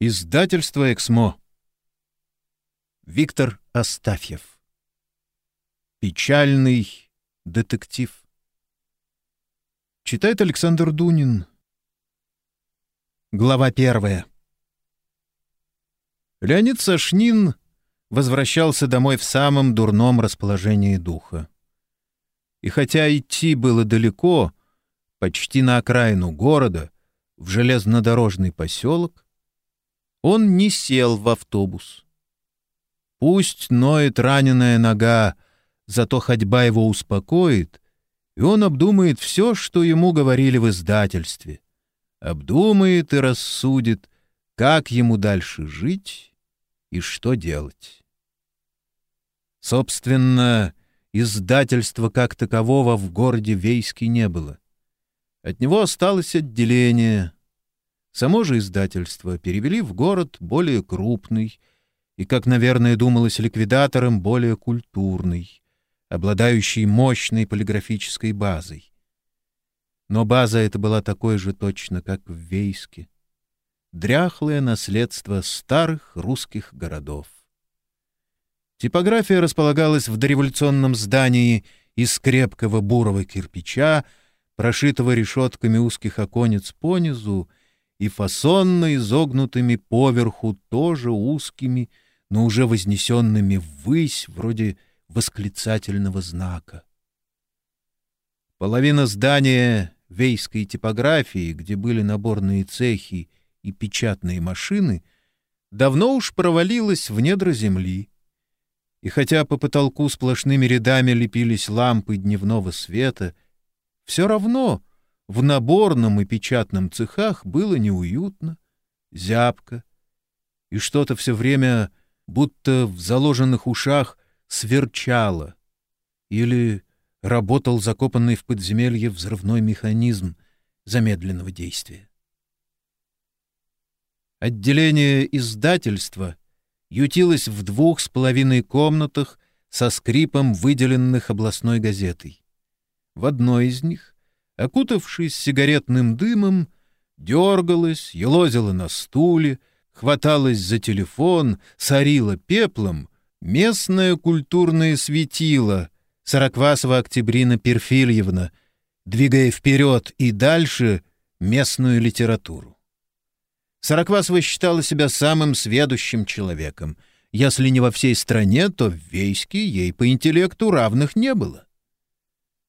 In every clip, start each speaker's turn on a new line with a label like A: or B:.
A: Издательство «Эксмо». Виктор Астафьев. Печальный детектив. Читает Александр Дунин. Глава первая. Леонид Сашнин возвращался домой в самом дурном расположении духа. И хотя идти было далеко, почти на окраину города, в железнодорожный поселок, он не сел в автобус. Пусть ноет раненая нога, зато ходьба его успокоит, и он обдумает все, что ему говорили в издательстве. Обдумает и рассудит, как ему дальше жить и что делать. Собственно, издательства как такового в городе Вейске не было. От него осталось отделение — Само же издательство перевели в город более крупный и, как, наверное, думалось ликвидатором, более культурный, обладающий мощной полиграфической базой. Но база эта была такой же точно, как в Вейске. Дряхлое наследство старых русских городов. Типография располагалась в дореволюционном здании из крепкого бурого кирпича, прошитого решетками узких оконец понизу, и фасонно изогнутыми поверху, тоже узкими, но уже вознесенными ввысь, вроде восклицательного знака. Половина здания вейской типографии, где были наборные цехи и печатные машины, давно уж провалилась в недра земли. И хотя по потолку сплошными рядами лепились лампы дневного света, все равно — в наборном и печатном цехах было неуютно, зябко, и что-то все время, будто в заложенных ушах, сверчало, или работал закопанный в подземелье взрывной механизм замедленного действия. Отделение издательства ютилось в двух с половиной комнатах со скрипом, выделенных областной газетой. В одной из них окутавшись сигаретным дымом, дергалась, елозила на стуле, хваталась за телефон, сорила пеплом местное культурное светило Сороквасова Октябрина Перфильевна, двигая вперед и дальше местную литературу. Сороквасова считала себя самым сведущим человеком. Если не во всей стране, то в Вейске ей по интеллекту равных не было.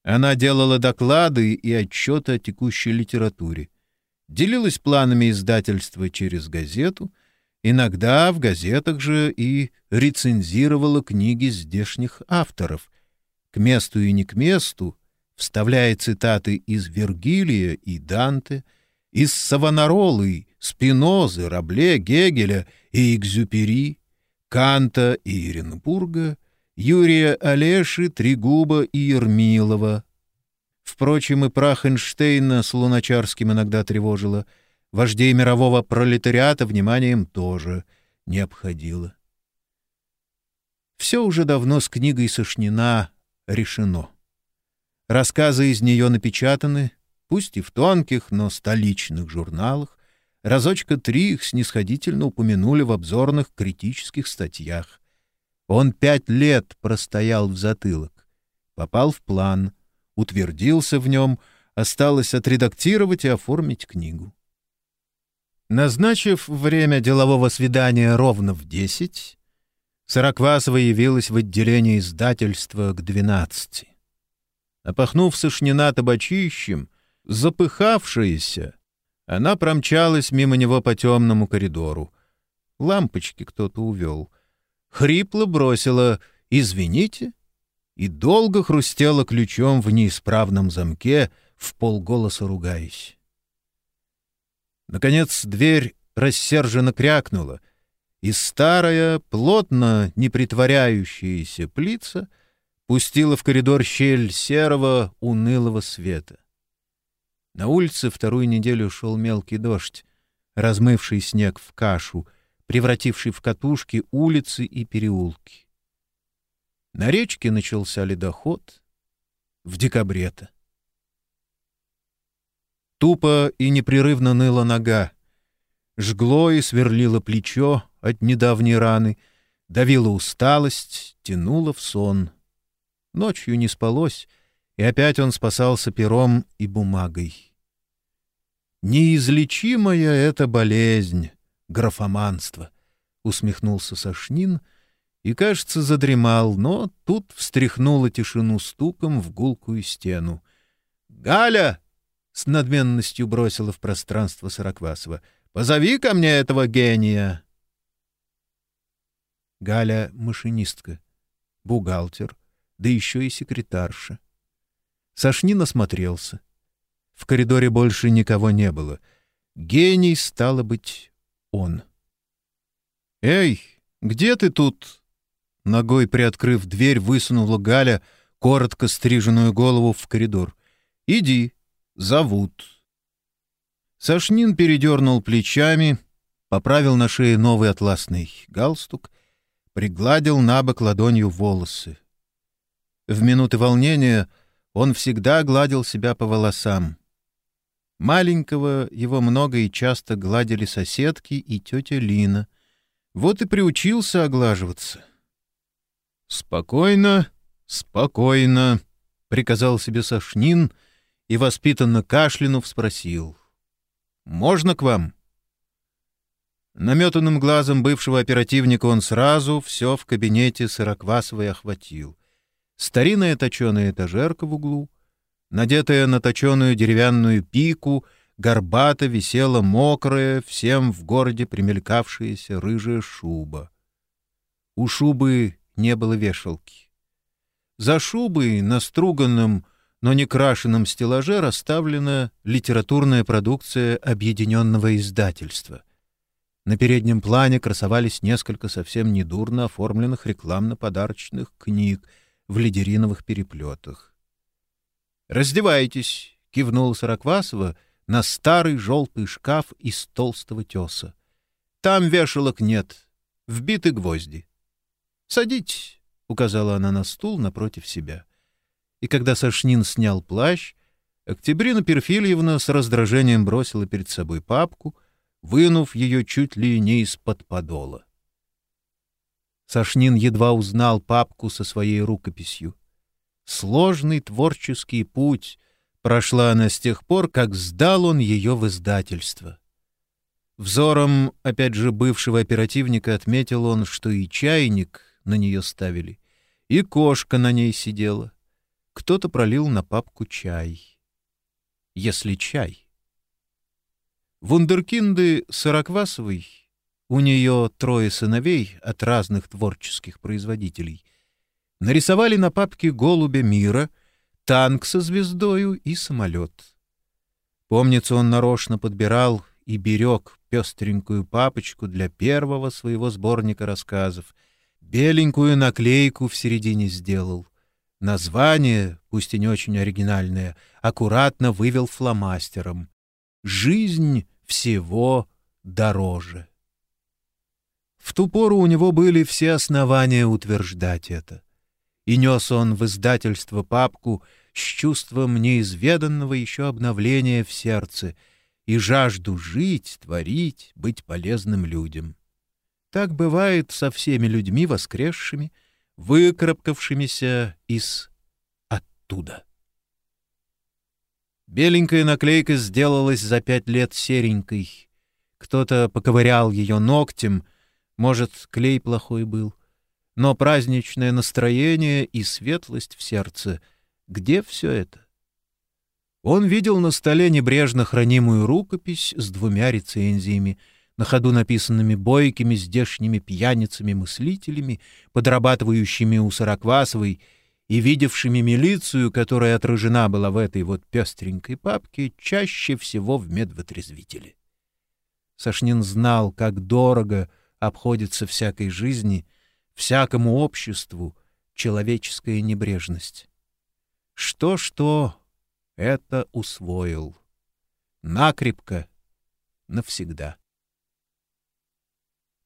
A: Она делала доклады и отчеты о текущей литературе, делилась планами издательства через газету, иногда в газетах же и рецензировала книги здешних авторов, к месту и не к месту, вставляя цитаты из Вергилия и Данте, из Савонаролы, Спинозы, Рабле, Гегеля и Экзюпери, Канта и Иренбурга — Юрия Олеши, Трегуба и Ермилова. Впрочем, и прах Эйнштейна с Луначарским иногда тревожило. Вождей мирового пролетариата вниманием тоже не обходило. Все уже давно с книгой Сошнина решено. Рассказы из нее напечатаны, пусть и в тонких, но столичных журналах, разочка три их снисходительно упомянули в обзорных критических статьях. Он пять лет простоял в затылок, попал в план, утвердился в нем, осталось отредактировать и оформить книгу. Назначив время делового свидания ровно в десять, Сороквасова явилась в отделение издательства к двенадцати. Опахнув сошнина табачищем, запыхавшаяся, она промчалась мимо него по темному коридору. Лампочки кто-то увел — хрипло бросила «Извините» и долго хрустела ключом в неисправном замке, в полголоса ругаясь. Наконец дверь рассерженно крякнула, и старая, плотно не притворяющаяся плица пустила в коридор щель серого, унылого света. На улице вторую неделю шел мелкий дождь, размывший снег в кашу — превративший в катушки улицы и переулки. На речке начался ледоход в декабре-то. Тупо и непрерывно ныла нога. Жгло и сверлило плечо от недавней раны, давила усталость, тянуло в сон. Ночью не спалось, и опять он спасался пером и бумагой. «Неизлечимая это болезнь, графоманство», — усмехнулся Сашнин и, кажется, задремал, но тут встряхнула тишину стуком в гулкую стену. «Галя!» — с надменностью бросила в пространство Сороквасова. «Позови ко мне этого гения!» Галя — машинистка, бухгалтер, да еще и секретарша. Сашнин осмотрелся. В коридоре больше никого не было. Гений, стало быть, он. «Эй, где ты тут?» Ногой приоткрыв дверь, высунула Галя коротко стриженную голову в коридор. «Иди, зовут». Сашнин передернул плечами, поправил на шее новый атласный галстук, пригладил на бок ладонью волосы. В минуты волнения он всегда гладил себя по волосам. Маленького его много и часто гладили соседки и тетя Лина. Вот и приучился оглаживаться. «Спокойно, спокойно», — приказал себе Сашнин и, воспитанно кашлянув, спросил. «Можно к вам?» Наметанным глазом бывшего оперативника он сразу все в кабинете Сыроквасовой охватил. Старинная точеная этажерка в углу, надетая на точеную деревянную пику, горбато висела мокрая, всем в городе примелькавшаяся рыжая шуба. У шубы не было вешалки. За шубой на струганном, но не крашенном стеллаже расставлена литературная продукция объединенного издательства. На переднем плане красовались несколько совсем недурно оформленных рекламно-подарочных книг — в лидериновых переплетах. «Раздевайтесь!» — кивнул Сороквасова на старый желтый шкаф из толстого теса. «Там вешалок нет, вбиты гвозди». «Садитесь!» — указала она на стул напротив себя. И когда Сашнин снял плащ, Октябрина Перфильевна с раздражением бросила перед собой папку, вынув ее чуть ли не из-под подола. Сашнин едва узнал папку со своей рукописью. Сложный творческий путь прошла она с тех пор, как сдал он ее в издательство. Взором, опять же, бывшего оперативника отметил он, что и чайник на нее ставили, и кошка на ней сидела. Кто-то пролил на папку чай. Если чай. Вундеркинды Сороквасовой у нее трое сыновей от разных творческих производителей. Нарисовали на папке голубя мира, танк со звездою и самолет. Помнится, он нарочно подбирал и берег пестренькую папочку для первого своего сборника рассказов. Беленькую наклейку в середине сделал. Название, пусть и не очень оригинальное, аккуратно вывел фломастером. «Жизнь всего дороже». В ту пору у него были все основания утверждать это. И нес он в издательство папку с чувством неизведанного еще обновления в сердце и жажду жить, творить, быть полезным людям. Так бывает со всеми людьми воскресшими, выкарабкавшимися из оттуда. Беленькая наклейка сделалась за пять лет серенькой. Кто-то поковырял ее ногтем — может, клей плохой был. Но праздничное настроение и светлость в сердце — где все это? Он видел на столе небрежно хранимую рукопись с двумя рецензиями, на ходу написанными бойкими здешними пьяницами-мыслителями, подрабатывающими у Сороквасовой и видевшими милицию, которая отражена была в этой вот пестренькой папке, чаще всего в медвотрезвителе. Сашнин знал, как дорого обходится всякой жизни, всякому обществу человеческая небрежность. Что-что, это усвоил. Накрепко, навсегда.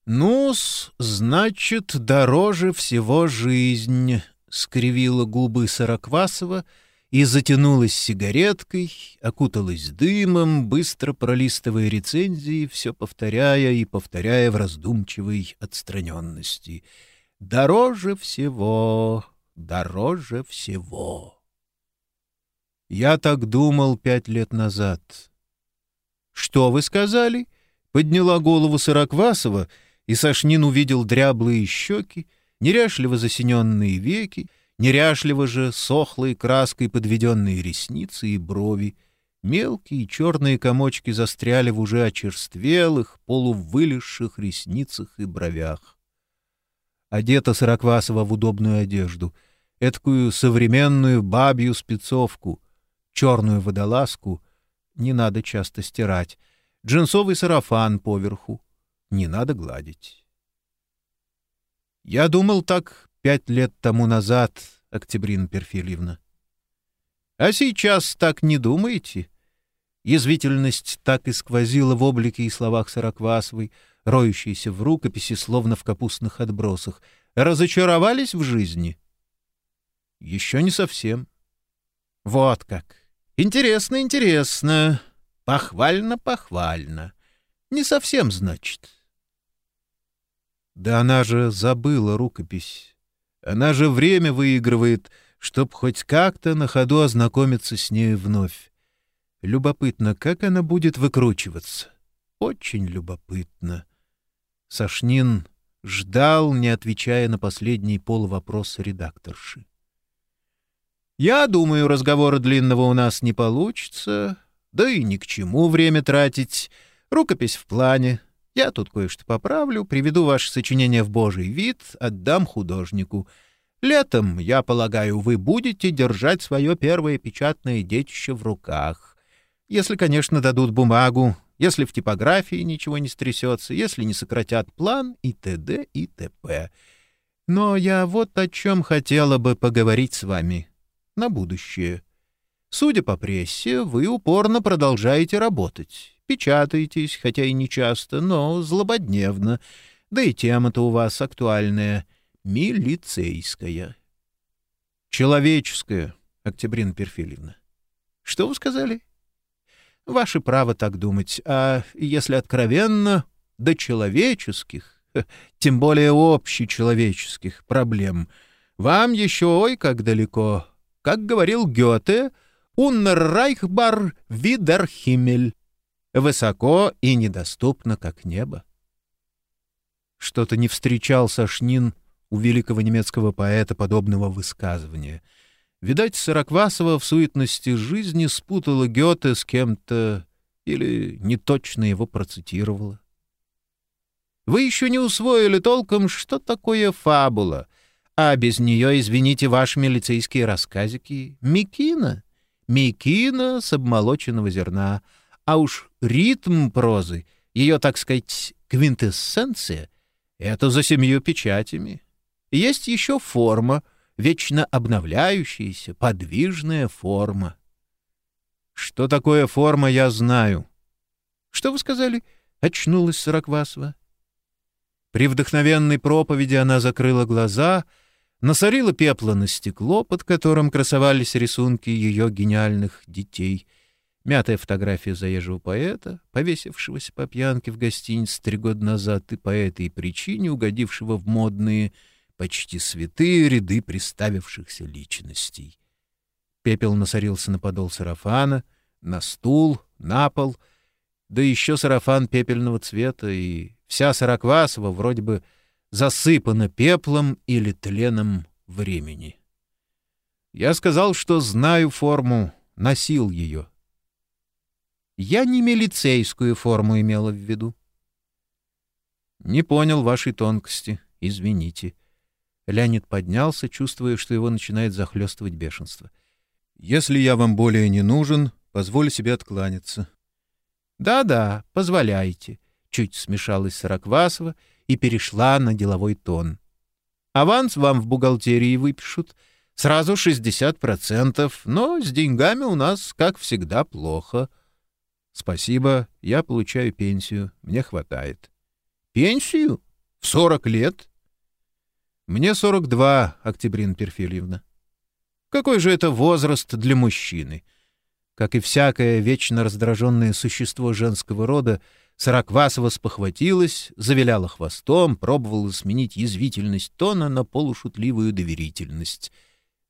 A: «Ну-с, значит, дороже всего жизнь», — скривила губы Сороквасова и затянулась сигареткой, окуталась дымом, быстро пролистывая рецензии, все повторяя и повторяя в раздумчивой отстраненности. «Дороже всего, дороже всего». Я так думал пять лет назад. «Что вы сказали?» — подняла голову Сыроквасова, и Сашнин увидел дряблые щеки, неряшливо засиненные веки, неряшливо же сохлой краской подведенные ресницы и брови. Мелкие черные комочки застряли в уже очерствелых, полувылезших ресницах и бровях. Одета Сыроквасова в удобную одежду, эткую современную бабью спецовку, черную водолазку, не надо часто стирать, джинсовый сарафан поверху, не надо гладить. Я думал так пять лет тому назад, Октябрина Перфильевна. А сейчас так не думаете? Язвительность так и сквозила в облике и словах Сороквасовой, роющейся в рукописи, словно в капустных отбросах. Разочаровались в жизни? Еще не совсем. Вот как. Интересно, интересно. Похвально, похвально. Не совсем, значит. Да она же забыла рукопись. Она же время выигрывает, чтоб хоть как-то на ходу ознакомиться с ней вновь. Любопытно, как она будет выкручиваться. Очень любопытно. Сашнин ждал, не отвечая на последний полувопрос редакторши. «Я думаю, разговора длинного у нас не получится, да и ни к чему время тратить. Рукопись в плане. Я тут кое-что поправлю, приведу ваше сочинение в божий вид, отдам художнику. Летом, я полагаю, вы будете держать свое первое печатное детище в руках. Если, конечно, дадут бумагу, если в типографии ничего не стрясется, если не сократят план и т.д. и т.п. Но я вот о чем хотела бы поговорить с вами на будущее. Судя по прессе, вы упорно продолжаете работать печатаетесь, хотя и не часто, но злободневно. Да и тема-то у вас актуальная — милицейская. Человеческая, Октябрина Перфильевна. Что вы сказали? Ваше право так думать, а если откровенно, до человеческих, тем более общечеловеческих проблем, вам еще ой как далеко. Как говорил Гёте, «Уннер Райхбар Видерхиммель» высоко и недоступно, как небо. Что-то не встречал Сашнин у великого немецкого поэта подобного высказывания. Видать, Сороквасова в суетности жизни спутала Гёте с кем-то или неточно его процитировала. Вы еще не усвоили толком, что такое фабула, а без нее, извините, ваши милицейские рассказики — Микина, Микина с обмолоченного зерна — а уж ритм прозы, ее, так сказать, квинтэссенция — это за семью печатями. Есть еще форма, вечно обновляющаяся, подвижная форма. Что такое форма, я знаю. Что вы сказали? Очнулась Сороквасова. При вдохновенной проповеди она закрыла глаза, насорила пепла на стекло, под которым красовались рисунки ее гениальных детей — Мятая фотография заезжего поэта, повесившегося по пьянке в гостинице три года назад и по этой причине угодившего в модные, почти святые ряды приставившихся личностей. Пепел насорился на подол сарафана, на стул, на пол, да еще сарафан пепельного цвета, и вся Сороквасова вроде бы засыпана пеплом или тленом времени. Я сказал, что знаю форму, носил ее — я не милицейскую форму имела в виду. Не понял вашей тонкости. Извините. Леонид поднялся, чувствуя, что его начинает захлестывать бешенство. Если я вам более не нужен, позволю себе откланяться. Да-да, позволяйте. Чуть смешалась Сороквасова и перешла на деловой тон. Аванс вам в бухгалтерии выпишут. Сразу 60%, но с деньгами у нас, как всегда, плохо — «Спасибо, я получаю пенсию, мне хватает». «Пенсию? В сорок лет?» «Мне сорок два, Октябрина Перфильевна». Какой же это возраст для мужчины? Как и всякое вечно раздраженное существо женского рода, Сороквасова спохватилась, завиляла хвостом, пробовала сменить язвительность тона на полушутливую доверительность.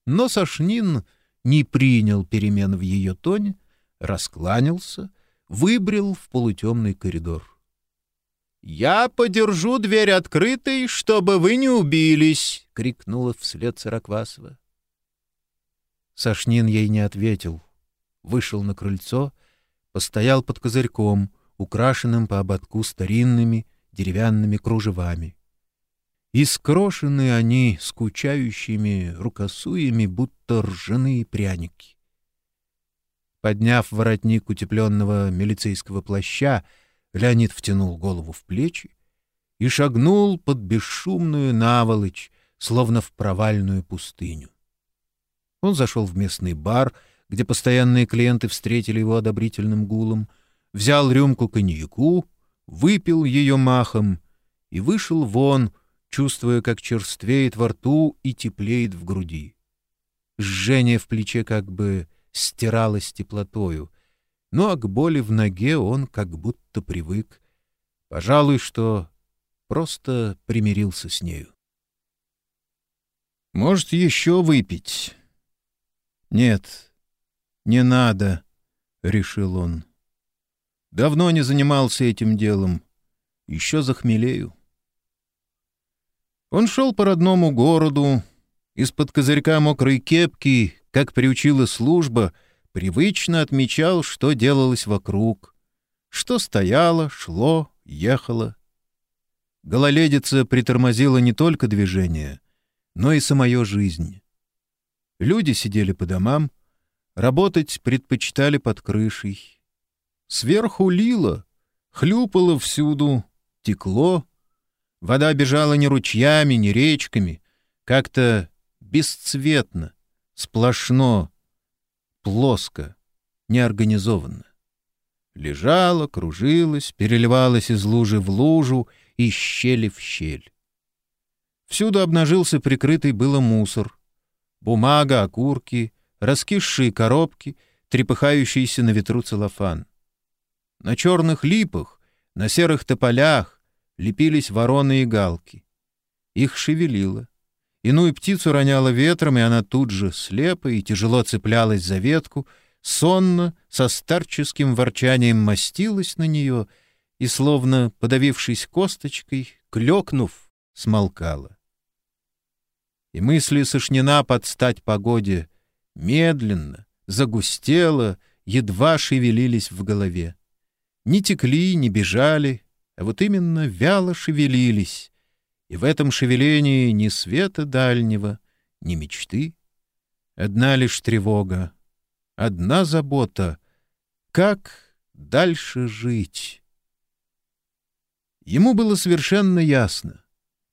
A: Но Сашнин не принял перемен в ее тоне, раскланялся, выбрел в полутемный коридор. «Я подержу дверь открытой, чтобы вы не убились!» — крикнула вслед Сороквасова. Сашнин ей не ответил. Вышел на крыльцо, постоял под козырьком, украшенным по ободку старинными деревянными кружевами. И скрошены они скучающими рукосуями, будто ржаные пряники. Подняв воротник утепленного милицейского плаща, Леонид втянул голову в плечи и шагнул под бесшумную наволочь, словно в провальную пустыню. Он зашел в местный бар, где постоянные клиенты встретили его одобрительным гулом, взял рюмку коньяку, выпил ее махом и вышел вон, чувствуя, как черствеет во рту и теплеет в груди. Жжение в плече как бы стиралось теплотою, а к боли в ноге он как будто привык. Пожалуй, что просто примирился с нею. «Может, еще выпить?» «Нет, не надо», — решил он. «Давно не занимался этим делом. Еще захмелею». Он шел по родному городу, из-под козырька мокрой кепки, как приучила служба — привычно отмечал, что делалось вокруг, что стояло, шло, ехало. Гололедица притормозила не только движение, но и самую жизнь. Люди сидели по домам, работать предпочитали под крышей. Сверху лило, хлюпало всюду, текло. Вода бежала не ручьями, не речками, как-то бесцветно, сплошно, плоско, неорганизованно. Лежала, кружилась, переливалась из лужи в лужу, и щели в щель. Всюду обнажился прикрытый было мусор. Бумага, окурки, раскисшие коробки, трепыхающийся на ветру целлофан. На черных липах, на серых тополях лепились вороны и галки. Их шевелило. Иную птицу роняло ветром, и она тут же, слепо и тяжело цеплялась за ветку, сонно, со старческим ворчанием мастилась на нее и, словно подавившись косточкой, клекнув, смолкала. И мысли сошнена под стать погоде медленно, загустела, едва шевелились в голове. Не текли, не бежали, а вот именно вяло шевелились, и в этом шевелении ни света дальнего, ни мечты. Одна лишь тревога, одна забота — как дальше жить? Ему было совершенно ясно.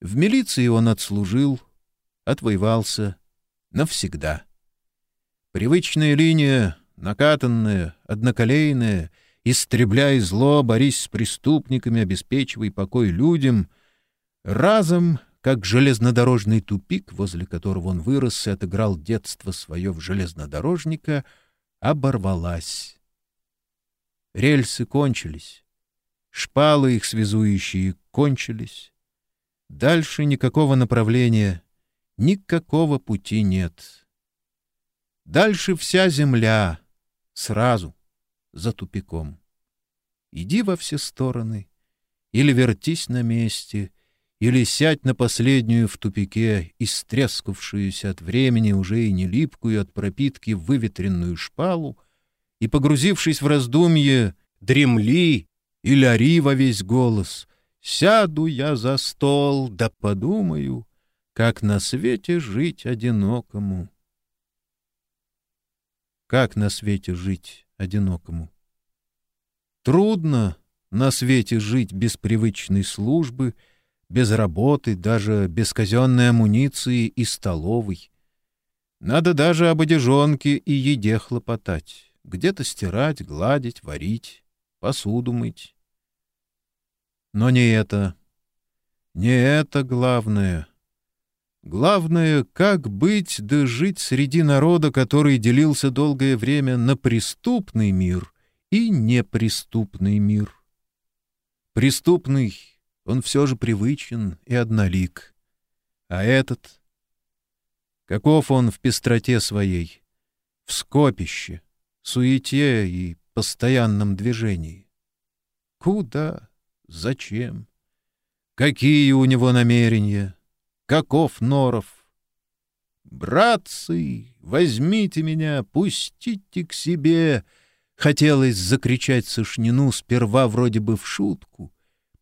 A: В милиции он отслужил, отвоевался навсегда. Привычная линия, накатанная, одноколейная, истребляй зло, борись с преступниками, обеспечивай покой людям — Разом, как железнодорожный тупик, возле которого он вырос и отыграл детство свое в железнодорожника, оборвалась. Рельсы кончились, шпалы их связующие кончились. Дальше никакого направления, никакого пути нет. Дальше вся земля, сразу, за тупиком. Иди во все стороны или вертись на месте — или сядь на последнюю в тупике, истрескавшуюся от времени уже и не липкую от пропитки выветренную шпалу, и, погрузившись в раздумье, дремли или ори во весь голос, «Сяду я за стол, да подумаю, как на свете жить одинокому». Как на свете жить одинокому? Трудно на свете жить без привычной службы — без работы, даже без казенной амуниции и столовой. Надо даже об одежонке и еде хлопотать, где-то стирать, гладить, варить, посуду мыть. Но не это, не это главное. Главное, как быть да жить среди народа, который делился долгое время на преступный мир и неприступный мир. Преступный, он все же привычен и однолик. А этот? Каков он в пестроте своей, в скопище, суете и постоянном движении? Куда? Зачем? Какие у него намерения? Каков Норов? «Братцы, возьмите меня, пустите к себе!» Хотелось закричать Сашнину сперва вроде бы в шутку,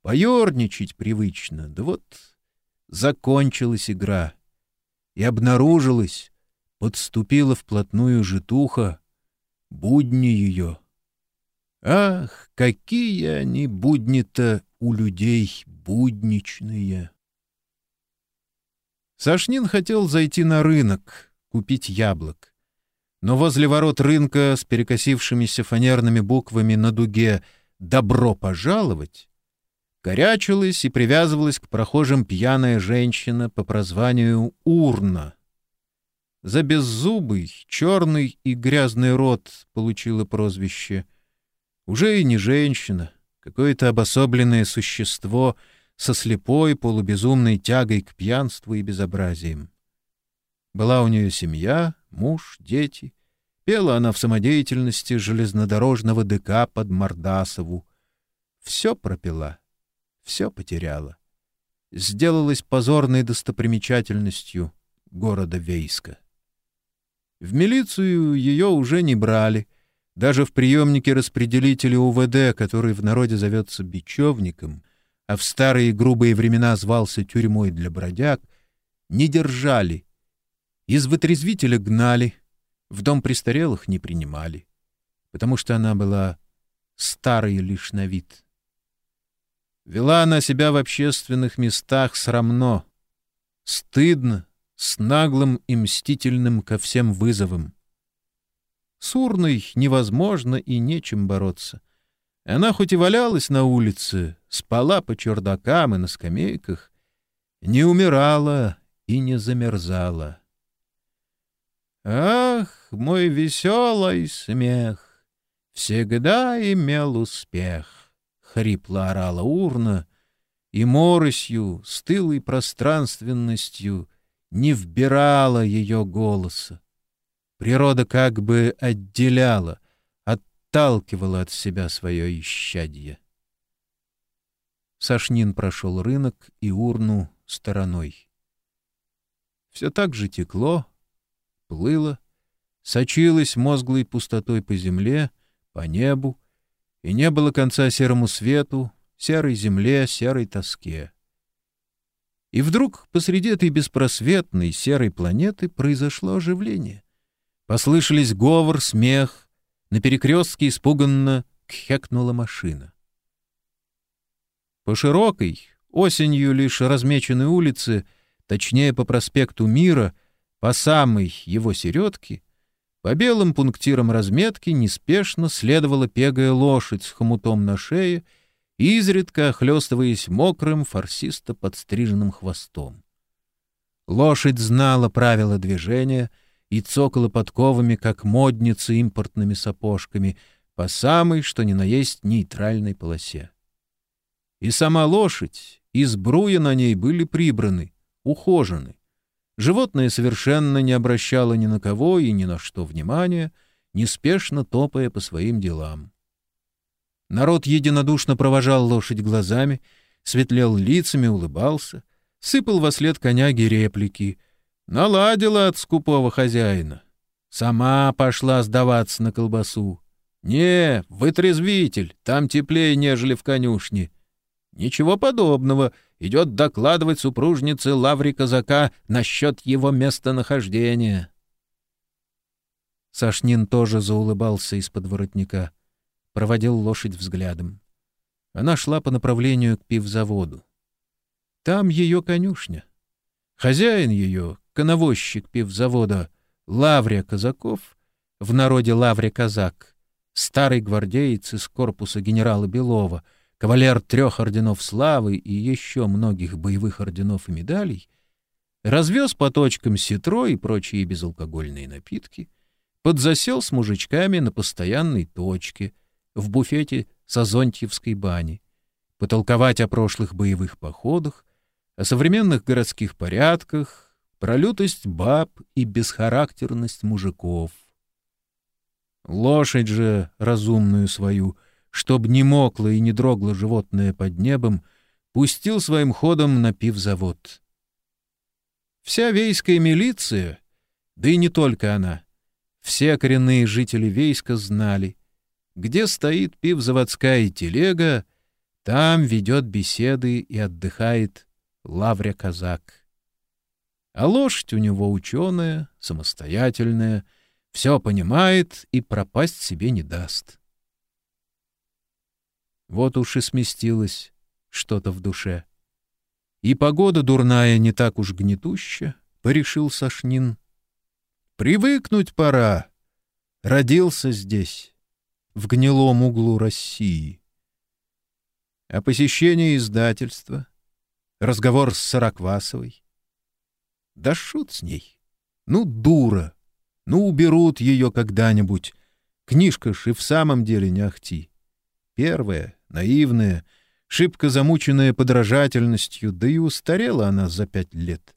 A: поерничать привычно, да вот закончилась игра. И обнаружилась, подступила вплотную житуха, будни ее. Ах, какие они будни-то у людей будничные! Сашнин хотел зайти на рынок, купить яблок. Но возле ворот рынка с перекосившимися фанерными буквами на дуге «Добро пожаловать» горячилась и привязывалась к прохожим пьяная женщина по прозванию Урна. За беззубый, черный и грязный рот получила прозвище. Уже и не женщина, какое-то обособленное существо со слепой полубезумной тягой к пьянству и безобразиям. Была у нее семья, муж, дети. Пела она в самодеятельности железнодорожного ДК под Мордасову. Все пропила, все потеряла. Сделалась позорной достопримечательностью города Вейска. В милицию ее уже не брали — даже в приемнике распределителя УВД, который в народе зовется бечевником, а в старые грубые времена звался тюрьмой для бродяг, не держали. Из вытрезвителя гнали, в дом престарелых не принимали, потому что она была старой лишь на вид. Вела она себя в общественных местах срамно, стыдно, с наглым и мстительным ко всем вызовом. С урной невозможно и нечем бороться. Она хоть и валялась на улице, спала по чердакам и на скамейках, не умирала и не замерзала. Ах, мой веселый смех всегда имел успех, — хрипло орала урна, и моросью, стылой пространственностью не вбирала ее голоса. Природа как бы отделяла, отталкивала от себя свое исчадье. Сашнин прошел рынок и урну стороной. Все так же текло, плыло, сочилось мозглой пустотой по земле, по небу, и не было конца серому свету, серой земле, серой тоске. И вдруг посреди этой беспросветной серой планеты произошло оживление. Послышались говор, смех. На перекрестке испуганно кхекнула машина. По широкой, осенью лишь размеченной улице, точнее по проспекту Мира, по самой его середке, по белым пунктирам разметки неспешно следовала пегая лошадь с хомутом на шее, изредка охлестываясь мокрым, фарсисто подстриженным хвостом. Лошадь знала правила движения — и цокала подковами, как модницы импортными сапожками, по самой, что ни на есть, нейтральной полосе. И сама лошадь, и сбруя на ней были прибраны, ухожены. Животное совершенно не обращало ни на кого и ни на что внимания, неспешно топая по своим делам. Народ единодушно провожал лошадь глазами, светлел лицами, улыбался, сыпал во след коняги реплики — Наладила от скупого хозяина. Сама пошла сдаваться на колбасу. «Не, вытрезвитель, там теплее, нежели в конюшне». Ничего подобного. Идет докладывать супружнице Лаври Казака насчет его местонахождения. Сашнин тоже заулыбался из-под воротника. Проводил лошадь взглядом. Она шла по направлению к пивзаводу. Там ее конюшня. Хозяин ее, коновозчик пивзавода Лаврия Казаков, в народе Лаврия Казак, старый гвардеец из корпуса генерала Белова, кавалер трех орденов славы и еще многих боевых орденов и медалей, развез по точкам ситро и прочие безалкогольные напитки, подзасел с мужичками на постоянной точке в буфете Сазонтьевской бани, потолковать о прошлых боевых походах, о современных городских порядках, про лютость баб и бесхарактерность мужиков. Лошадь же разумную свою, чтоб не мокло и не дрогло животное под небом, пустил своим ходом на пивзавод. Вся вейская милиция, да и не только она, все коренные жители Вейска знали, где стоит пивзаводская телега, там ведет беседы и отдыхает Лавря-казак. А лошадь у него ученая, самостоятельная, все понимает и пропасть себе не даст. Вот уж и сместилось что-то в душе. И погода дурная не так уж гнетуща, — порешил Сашнин. Привыкнуть пора. Родился здесь, в гнилом углу России. А посещение издательства, разговор с Сороквасовой. Да шут с ней. Ну, дура. Ну, уберут ее когда-нибудь. Книжка ж и в самом деле не ахти. Первая, наивная — шибко замученная подражательностью, да и устарела она за пять лет.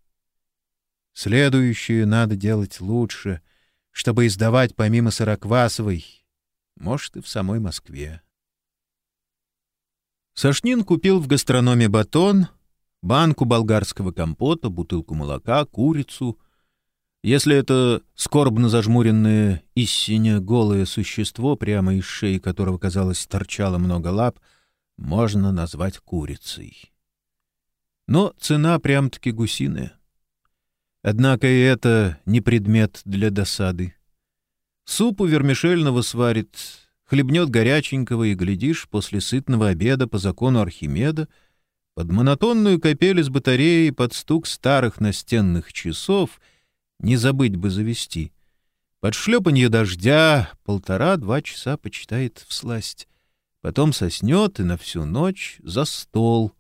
A: Следующую надо делать лучше, чтобы издавать помимо Сороквасовой, может, и в самой Москве. Сашнин купил в гастрономе батон, банку болгарского компота, бутылку молока, курицу. Если это скорбно зажмуренное, истинно голое существо, прямо из шеи которого, казалось, торчало много лап — можно назвать курицей. Но цена прям-таки гусиная. Однако и это не предмет для досады. Супу вермишельного сварит, хлебнет горяченького и, глядишь, после сытного обеда по закону Архимеда под монотонную капель из батареи под стук старых настенных часов не забыть бы завести. Под шлепанье дождя полтора-два часа почитает всласть потом соснет и на всю ночь за стол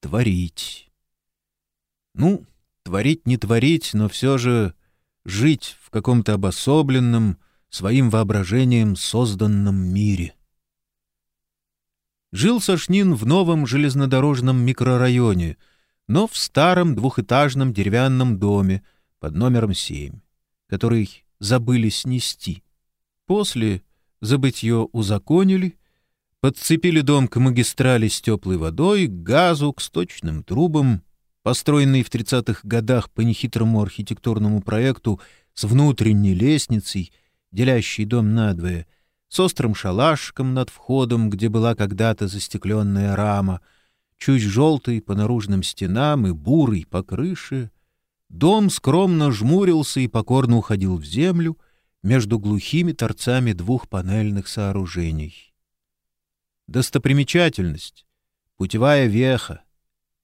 A: творить. Ну, творить не творить, но все же жить в каком-то обособленном, своим воображением созданном мире. Жил Сашнин в новом железнодорожном микрорайоне, но в старом двухэтажном деревянном доме под номером 7, который забыли снести. После забытье узаконили — подцепили дом к магистрали с теплой водой, к газу, к сточным трубам, построенный в 30-х годах по нехитрому архитектурному проекту с внутренней лестницей, делящей дом надвое, с острым шалашком над входом, где была когда-то застекленная рама, чуть желтый по наружным стенам и бурый по крыше. Дом скромно жмурился и покорно уходил в землю между глухими торцами двух панельных сооружений достопримечательность, путевая веха,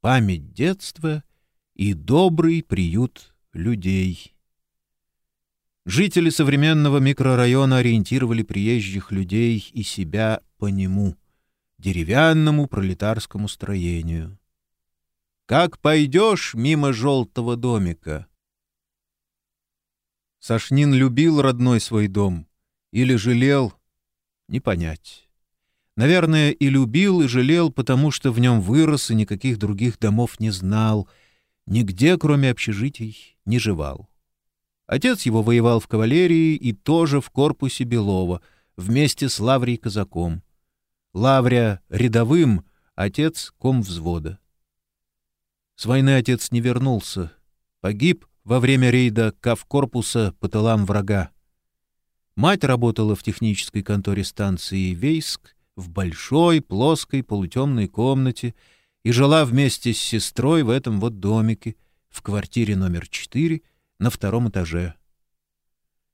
A: память детства и добрый приют людей. Жители современного микрорайона ориентировали приезжих людей и себя по нему, деревянному пролетарскому строению. Как пойдешь мимо желтого домика? Сашнин любил родной свой дом или жалел, не понять. Наверное, и любил, и жалел, потому что в нем вырос и никаких других домов не знал, нигде, кроме общежитий, не жевал. Отец его воевал в кавалерии и тоже в корпусе Белова, вместе с Лаврией казаком. Лавря — рядовым, отец — ком взвода. С войны отец не вернулся. Погиб во время рейда Кавкорпуса по тылам врага. Мать работала в технической конторе станции «Вейск», в большой, плоской, полутемной комнате и жила вместе с сестрой в этом вот домике, в квартире номер четыре на втором этаже.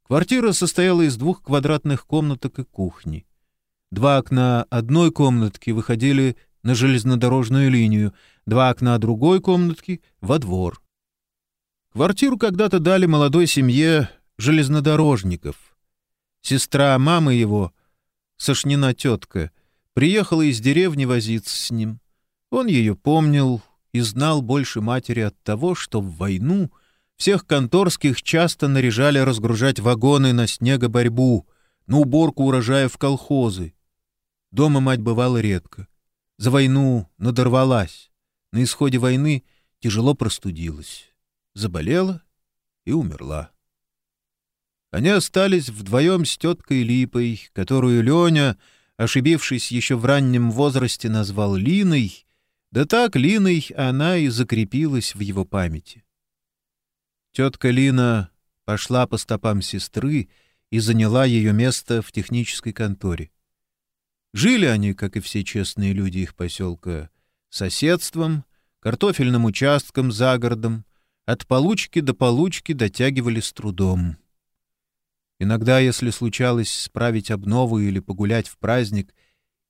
A: Квартира состояла из двух квадратных комнаток и кухни. Два окна одной комнатки выходили на железнодорожную линию, два окна другой комнатки — во двор. Квартиру когда-то дали молодой семье железнодорожников. Сестра мамы его — Сашнина тетка, приехала из деревни возиться с ним. Он ее помнил и знал больше матери от того, что в войну всех конторских часто наряжали разгружать вагоны на снегоборьбу, на уборку урожая в колхозы. Дома мать бывала редко. За войну надорвалась. На исходе войны тяжело простудилась. Заболела и умерла. Они остались вдвоем с теткой Липой, которую Леня, ошибившись еще в раннем возрасте, назвал Линой, да так Линой она и закрепилась в его памяти. Тетка Лина пошла по стопам сестры и заняла ее место в технической конторе. Жили они, как и все честные люди их поселка, соседством, картофельным участком за городом, от получки до получки дотягивали с трудом. Иногда, если случалось справить обнову или погулять в праздник,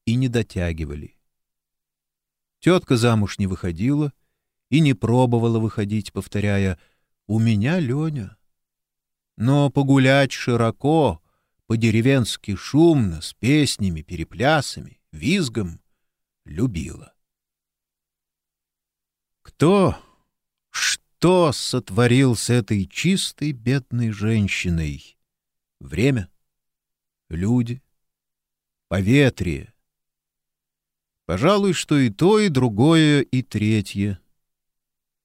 A: и не дотягивали. Тетка замуж не выходила и не пробовала выходить, повторяя «У меня Леня». Но погулять широко, по-деревенски шумно, с песнями, переплясами, визгом любила. Кто, что сотворил с этой чистой бедной женщиной? Время, люди, поветрие. Пожалуй, что и то, и другое, и третье.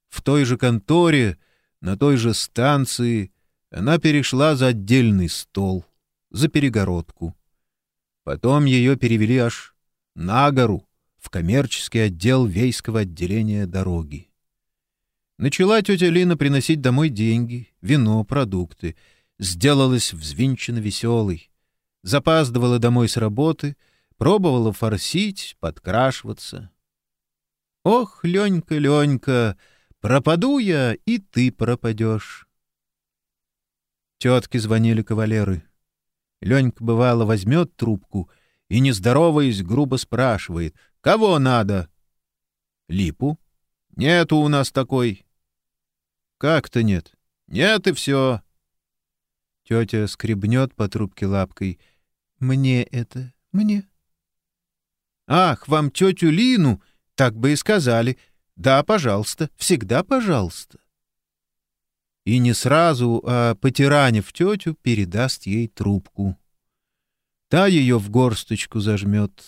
A: В той же конторе, на той же станции она перешла за отдельный стол, за перегородку. Потом ее перевели аж на гору, в коммерческий отдел вейского отделения дороги. Начала тетя Лина приносить домой деньги, вино, продукты — сделалась взвинченно веселой. Запаздывала домой с работы, пробовала форсить, подкрашиваться. «Ох, Ленька, Ленька, пропаду я, и ты пропадешь». Тетки звонили кавалеры. Ленька, бывало, возьмет трубку и, не здороваясь, грубо спрашивает, «Кого надо?» «Липу?» «Нету у нас такой». «Как-то нет?» «Нет, и все. Тетя скребнет по трубке лапкой. «Мне это, мне». «Ах, вам тетю Лину!» Так бы и сказали. «Да, пожалуйста, всегда пожалуйста». И не сразу, а потиранив тетю, передаст ей трубку. Та ее в горсточку зажмет.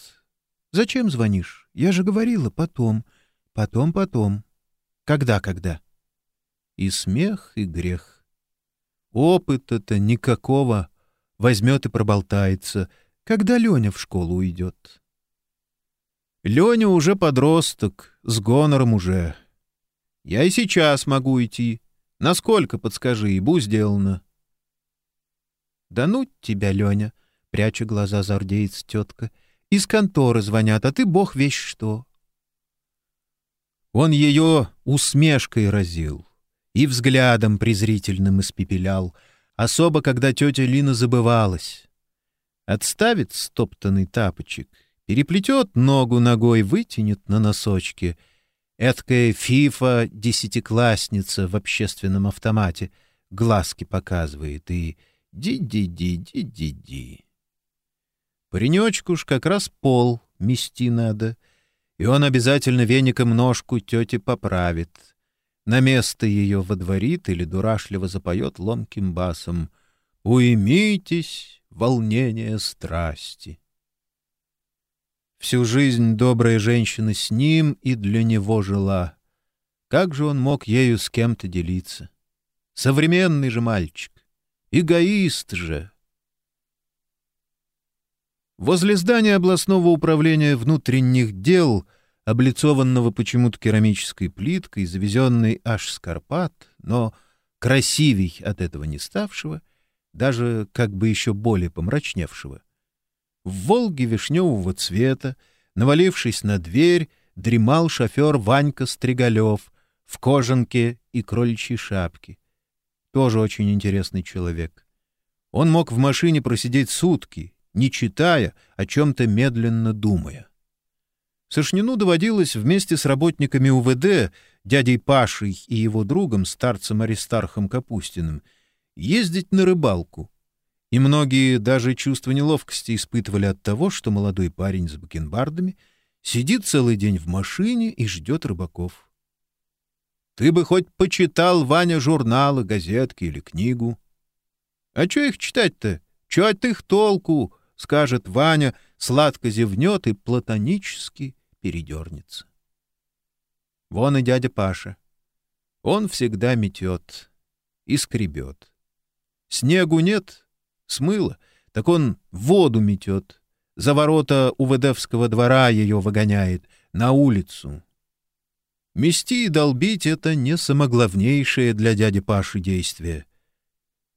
A: «Зачем звонишь? Я же говорила, потом, потом, потом. Когда-когда?» И смех, и грех. Опыта-то никакого. Возьмет и проболтается, когда Леня в школу уйдет. Леня уже подросток, с гонором уже. Я и сейчас могу идти. Насколько, подскажи, и бу сделано. Да ну тебя, Леня, пряча глаза зардеется тетка. Из конторы звонят, а ты бог весь что. Он ее усмешкой разил и взглядом презрительным испепелял, особо, когда тетя Лина забывалась. Отставит стоптанный тапочек, переплетет ногу ногой, вытянет на носочке. Эдкая фифа-десятиклассница в общественном автомате глазки показывает и ди-ди-ди-ди-ди-ди. Паренечку ж как раз пол мести надо, и он обязательно веником ножку тете поправит — на место ее водворит или дурашливо запоет ломким басом «Уймитесь, волнение страсти». Всю жизнь добрая женщина с ним и для него жила. Как же он мог ею с кем-то делиться? Современный же мальчик. Эгоист же. Возле здания областного управления внутренних дел — облицованного почему-то керамической плиткой, завезенной аж с Карпат, но красивей от этого не ставшего, даже как бы еще более помрачневшего. В «Волге» вишневого цвета, навалившись на дверь, дремал шофер Ванька Стригалев в кожанке и кроличьей шапке. Тоже очень интересный человек. Он мог в машине просидеть сутки, не читая, о чем-то медленно думая. Сашнину доводилось вместе с работниками УВД, дядей Пашей и его другом, старцем Аристархом Капустиным, ездить на рыбалку. И многие даже чувство неловкости испытывали от того, что молодой парень с бакенбардами сидит целый день в машине и ждет рыбаков. Ты бы хоть почитал, Ваня, журналы, газетки или книгу. А чё их читать-то? Чё от их толку? — скажет Ваня, сладко зевнет и платонически передернется. Вон и дядя Паша. Он всегда метет и скребет. Снегу нет, смыло, так он воду метет. За ворота УВДовского двора ее выгоняет, на улицу. Мести и долбить — это не самоглавнейшее для дяди Паши действие.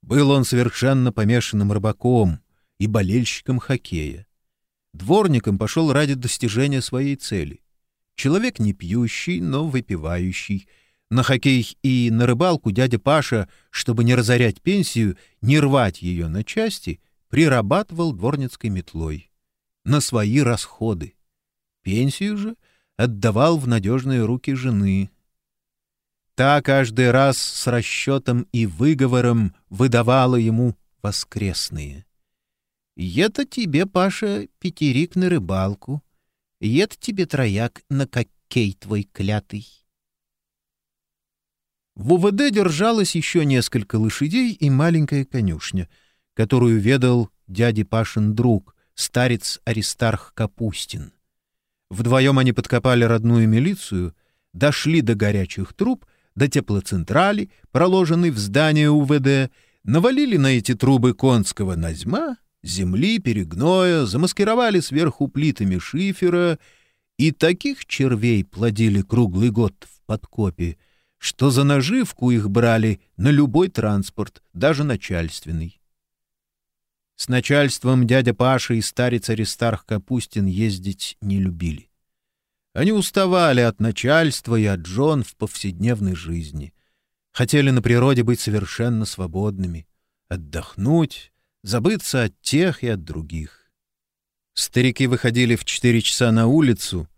A: Был он совершенно помешанным рыбаком и болельщиком хоккея. Дворником пошел ради достижения своей цели. Человек не пьющий, но выпивающий. На хоккей и на рыбалку дядя Паша, чтобы не разорять пенсию, не рвать ее на части, прирабатывал дворницкой метлой. На свои расходы. Пенсию же отдавал в надежные руки жены. Та каждый раз с расчетом и выговором выдавала ему воскресные. «Это тебе, Паша, пятерик на рыбалку, это тебе трояк на кокей твой клятый». В УВД держалось еще несколько лошадей и маленькая конюшня, которую ведал дяди Пашин друг, старец Аристарх Капустин. Вдвоем они подкопали родную милицию, дошли до горячих труб, до теплоцентрали, проложенной в здание УВД, навалили на эти трубы конского назьма, земли, перегноя, замаскировали сверху плитами шифера и таких червей плодили круглый год в подкопе, что за наживку их брали на любой транспорт, даже начальственный. С начальством дядя Паша и старец Аристарх Капустин ездить не любили. Они уставали от начальства и от жен в повседневной жизни. Хотели на природе быть совершенно свободными, отдохнуть, забыться от тех и от других. Старики выходили в четыре часа на улицу,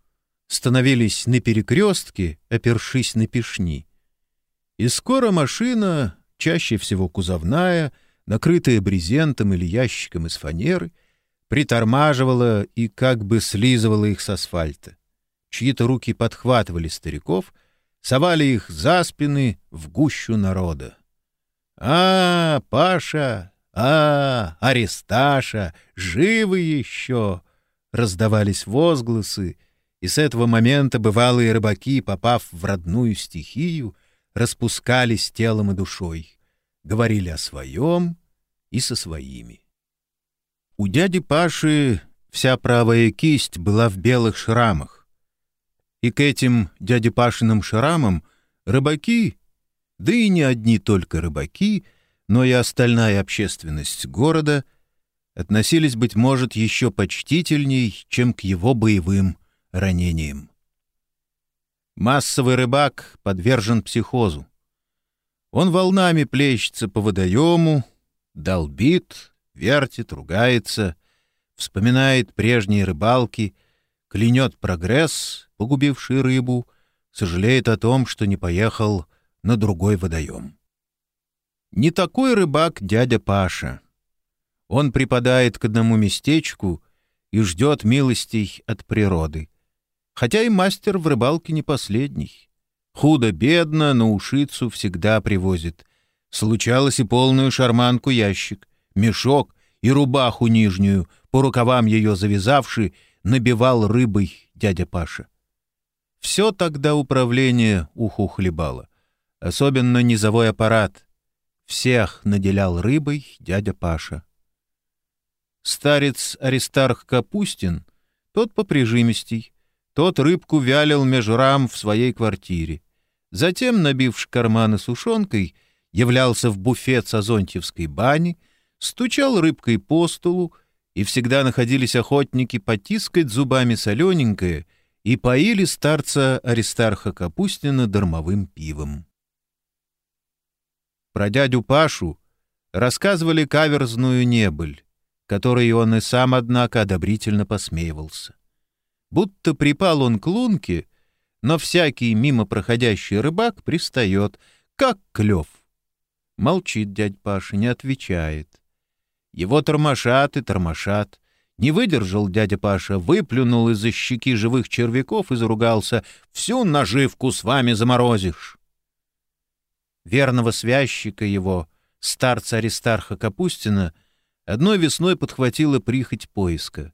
A: становились на перекрестке, опершись на пешни. И скоро машина, чаще всего кузовная, — накрытая брезентом или ящиком из фанеры, притормаживала и как бы слизывала их с асфальта. Чьи-то руки подхватывали стариков, совали их за спины в гущу народа. «А, Паша! А, Аристаша! Живы еще!» Раздавались возгласы, и с этого момента бывалые рыбаки, попав в родную стихию, распускались телом и душой, говорили о своем и со своими. У дяди Паши вся правая кисть была в белых шрамах. И к этим дяде Пашиным шрамам рыбаки, да и не одни только рыбаки, но и остальная общественность города относились, быть может, еще почтительней, чем к его боевым ранениям. Массовый рыбак подвержен психозу. Он волнами плещется по водоему, долбит, вертит, ругается, вспоминает прежние рыбалки, клянет прогресс, погубивший рыбу, сожалеет о том, что не поехал на другой водоем. Не такой рыбак дядя Паша. Он припадает к одному местечку и ждет милостей от природы. Хотя и мастер в рыбалке не последний. Худо-бедно, но ушицу всегда привозит. Случалось и полную шарманку ящик, мешок и рубаху нижнюю, по рукавам ее завязавший, набивал рыбой дядя Паша. Все тогда управление уху хлебало, особенно низовой аппарат. Всех наделял рыбой дядя Паша. Старец Аристарх Капустин, тот поприжимистей, тот рыбку вялил меж рам в своей квартире. Затем, набивши карманы сушонкой, являлся в буфет Сазонтьевской бани, стучал рыбкой по столу, и всегда находились охотники потискать зубами солененькое и поили старца Аристарха Капустина дармовым пивом. Про дядю Пашу рассказывали каверзную небыль, которой он и сам, однако, одобрительно посмеивался. Будто припал он к лунке, но всякий мимо проходящий рыбак пристает, как клев. Молчит дядь Паша, не отвечает. Его тормошат и тормошат. Не выдержал дядя Паша, выплюнул из-за щеки живых червяков и заругался. «Всю наживку с вами заморозишь!» верного свящика его, старца Аристарха Капустина, одной весной подхватила прихоть поиска.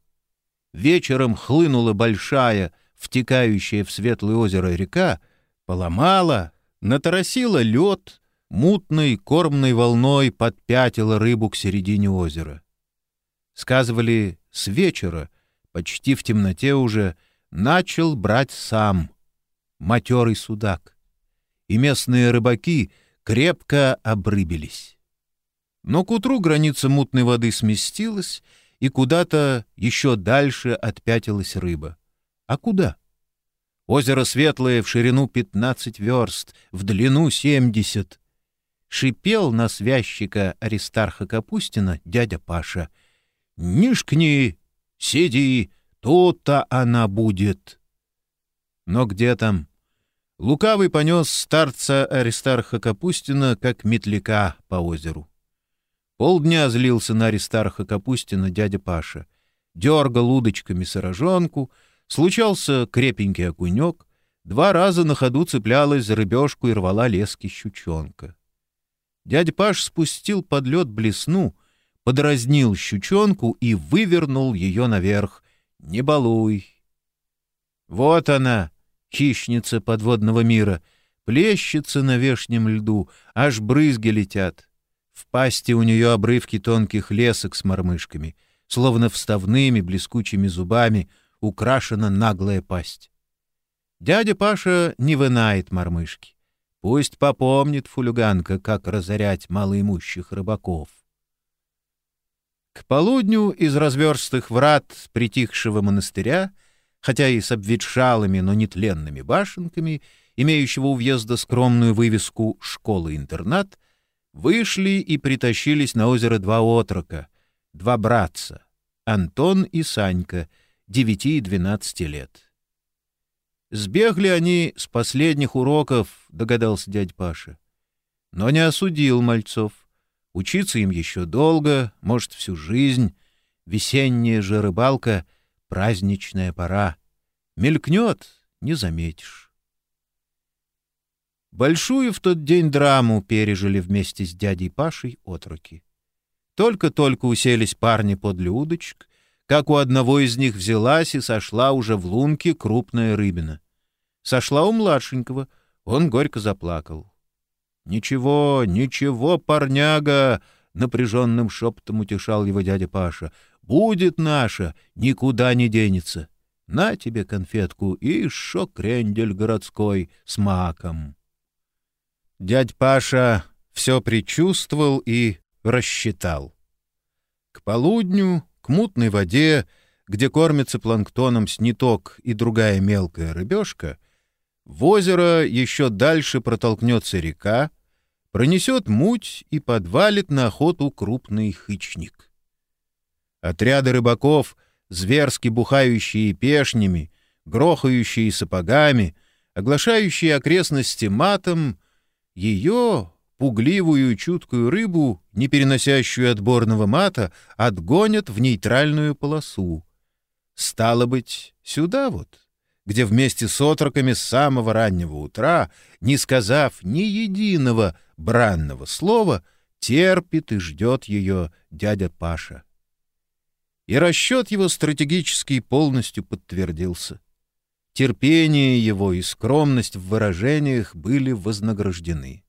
A: Вечером хлынула большая, втекающая в светлое озеро река, поломала, наторосила лед, мутной кормной волной подпятила рыбу к середине озера. Сказывали, с вечера, почти в темноте уже, начал брать сам, матерый судак. И местные рыбаки крепко обрыбились. Но к утру граница мутной воды сместилась, и куда-то еще дальше отпятилась рыба. А куда? Озеро светлое в ширину пятнадцать верст, в длину семьдесят. Шипел на связчика Аристарха Капустина дядя Паша. «Нишкни, сиди, тут-то она будет». Но где там? Лукавый понес старца Аристарха Капустина, как метляка по озеру. Полдня злился на Аристарха Капустина дядя Паша. Дергал удочками сорожонку, случался крепенький окунек, два раза на ходу цеплялась за рыбешку и рвала лески щучонка. Дядя Паш спустил под лед блесну, подразнил щучонку и вывернул ее наверх. «Не балуй!» Вот она, хищница подводного мира, плещется на вешнем льду, аж брызги летят. В пасти у нее обрывки тонких лесок с мормышками, словно вставными блескучими зубами украшена наглая пасть. Дядя Паша не вынает мормышки. Пусть попомнит фулюганка, как разорять малоимущих рыбаков. К полудню из разверстых врат притихшего монастыря, хотя и с обветшалыми, но нетленными башенками, имеющего у въезда скромную вывеску «Школа-интернат», вышли и притащились на озеро два отрока, два братца, Антон и Санька, девяти и двенадцати лет. Сбегли они с последних уроков, догадался дядь Паша. Но не осудил мальцов. Учиться им еще долго, может, всю жизнь. Весенняя же рыбалка — праздничная пора. Мелькнет — не заметишь. Большую в тот день драму пережили вместе с дядей Пашей отроки. Только-только уселись парни подле удочек, как у одного из них взялась и сошла уже в лунке крупная рыбина. Сошла у младшенького, он горько заплакал. «Ничего, ничего, парняга!» — напряженным шепотом утешал его дядя Паша. «Будет наша, никуда не денется. На тебе конфетку и шокрендель городской с маком». Дядь Паша все предчувствовал и рассчитал. К полудню, к мутной воде, где кормится планктоном сниток и другая мелкая рыбешка, в озеро еще дальше протолкнется река, пронесет муть и подвалит на охоту крупный хычник. Отряды рыбаков, зверски бухающие пешнями, грохающие сапогами, оглашающие окрестности матом — ее, пугливую чуткую рыбу, не переносящую отборного мата, отгонят в нейтральную полосу. Стало быть, сюда вот, где вместе с отроками с самого раннего утра, не сказав ни единого бранного слова, терпит и ждет ее дядя Паша. И расчет его стратегический полностью подтвердился. Терпение его и скромность в выражениях были вознаграждены.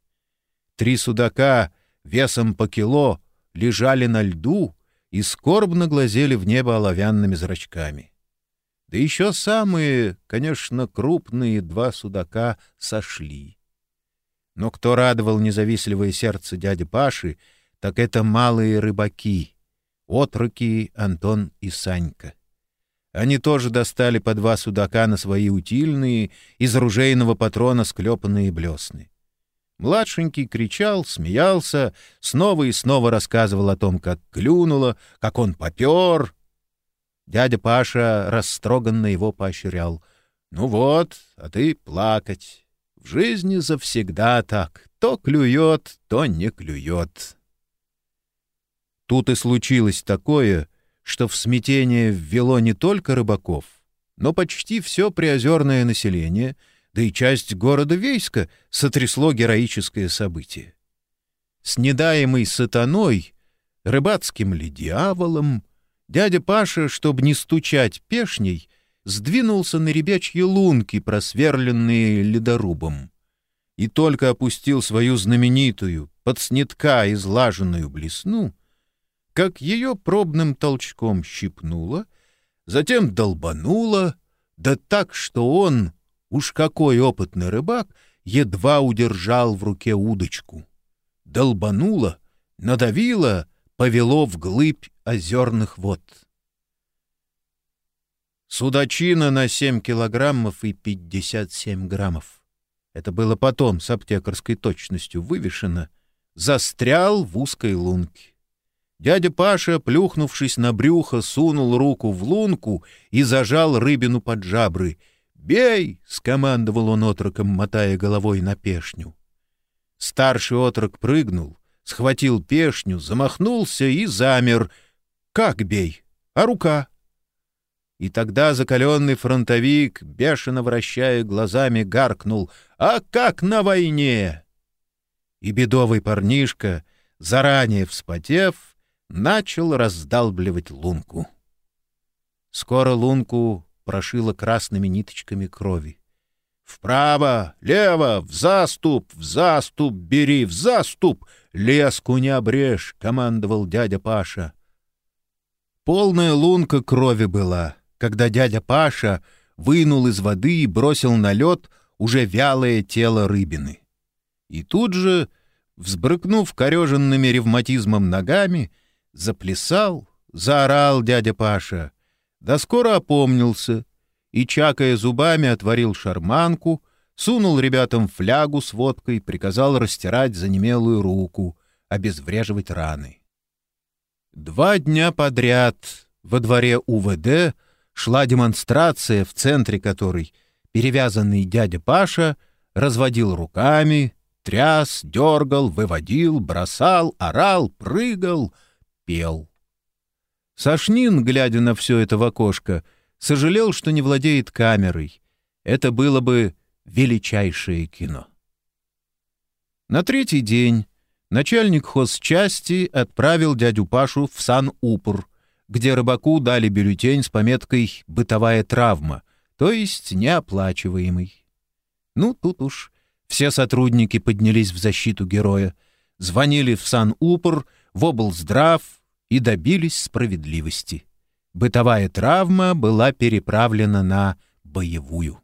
A: Три судака весом по кило лежали на льду и скорбно глазели в небо оловянными зрачками. Да еще самые, конечно, крупные два судака сошли. Но кто радовал независливое сердце дяди Паши, так это малые рыбаки, отроки Антон и Санька. Они тоже достали по два судака на свои утильные, из ружейного патрона склепанные блесны. Младшенький кричал, смеялся, снова и снова рассказывал о том, как клюнуло, как он попер. Дядя Паша растроганно его поощрял. «Ну вот, а ты плакать. В жизни завсегда так. То клюет, то не клюет». Тут и случилось такое — что в смятение ввело не только рыбаков, но почти все приозерное население, да и часть города Вейска сотрясло героическое событие. Снедаемый сатаной, рыбацким ли дьяволом, дядя Паша, чтобы не стучать пешней, сдвинулся на ребячьи лунки, просверленные ледорубом, и только опустил свою знаменитую, под снетка излаженную блесну, как ее пробным толчком щипнуло, затем долбануло, да так, что он, уж какой опытный рыбак, едва удержал в руке удочку. Долбануло, надавило, повело вглыбь озерных вод. Судачина на 7 килограммов и 57 граммов. Это было потом с аптекарской точностью вывешено. Застрял в узкой лунке. Дядя Паша, плюхнувшись на брюхо, сунул руку в лунку и зажал рыбину под жабры. «Бей!» — скомандовал он отроком, мотая головой на пешню. Старший отрок прыгнул, схватил пешню, замахнулся и замер. «Как бей? А рука?» И тогда закаленный фронтовик, бешено вращая глазами, гаркнул «А как на войне?» И бедовый парнишка, заранее вспотев, начал раздалбливать лунку. Скоро лунку прошило красными ниточками крови. «Вправо! Лево! В заступ! В заступ! Бери! В заступ! Леску не обрежь!» — командовал дядя Паша. Полная лунка крови была, когда дядя Паша вынул из воды и бросил на лед уже вялое тело рыбины. И тут же, взбрыкнув кореженными ревматизмом ногами, заплясал, заорал дядя Паша. Да скоро опомнился и, чакая зубами, отворил шарманку, сунул ребятам флягу с водкой, приказал растирать занемелую руку, обезвреживать раны. Два дня подряд во дворе УВД шла демонстрация, в центре которой перевязанный дядя Паша разводил руками, тряс, дергал, выводил, бросал, орал, прыгал — пел. Сашнин, глядя на все это в окошко, сожалел, что не владеет камерой. Это было бы величайшее кино. На третий день начальник хозчасти отправил дядю Пашу в Сан-Упур, где рыбаку дали бюллетень с пометкой «бытовая травма», то есть неоплачиваемый. Ну, тут уж все сотрудники поднялись в защиту героя, звонили в Сан-Упур, в облздрав, и добились справедливости. Бытовая травма была переправлена на боевую.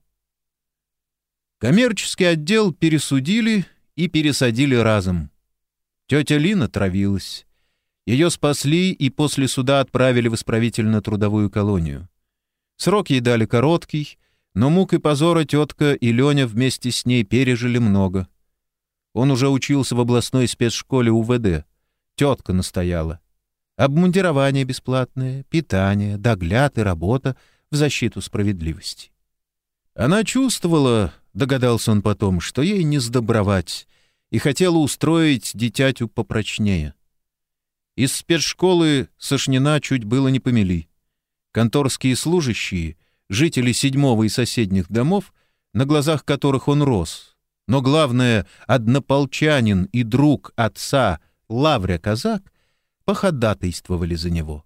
A: Коммерческий отдел пересудили и пересадили разом. Тетя Лина травилась. Ее спасли и после суда отправили в исправительно-трудовую колонию. Срок ей дали короткий, но мук и позора тетка и Леня вместе с ней пережили много. Он уже учился в областной спецшколе УВД. Тетка настояла. Обмундирование бесплатное, питание, догляд и работа в защиту справедливости. Она чувствовала, догадался он потом, что ей не сдобровать, и хотела устроить дитятю попрочнее. Из спецшколы Сошнина чуть было не помели. Конторские служащие, жители седьмого и соседних домов, на глазах которых он рос, но главное, однополчанин и друг отца Лавря Казак, походатайствовали за него.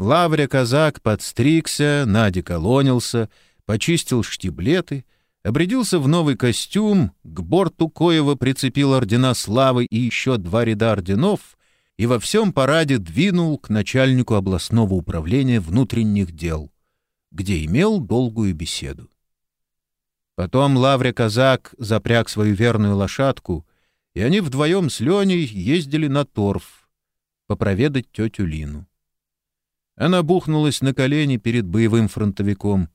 A: Лавря казак подстригся, надеколонился, почистил штиблеты, обрядился в новый костюм, к борту коего прицепил ордена славы и еще два ряда орденов и во всем параде двинул к начальнику областного управления внутренних дел, где имел долгую беседу. Потом Лавря казак запряг свою верную лошадку, и они вдвоем с Леней ездили на торф, попроведать тетю Лину. Она бухнулась на колени перед боевым фронтовиком,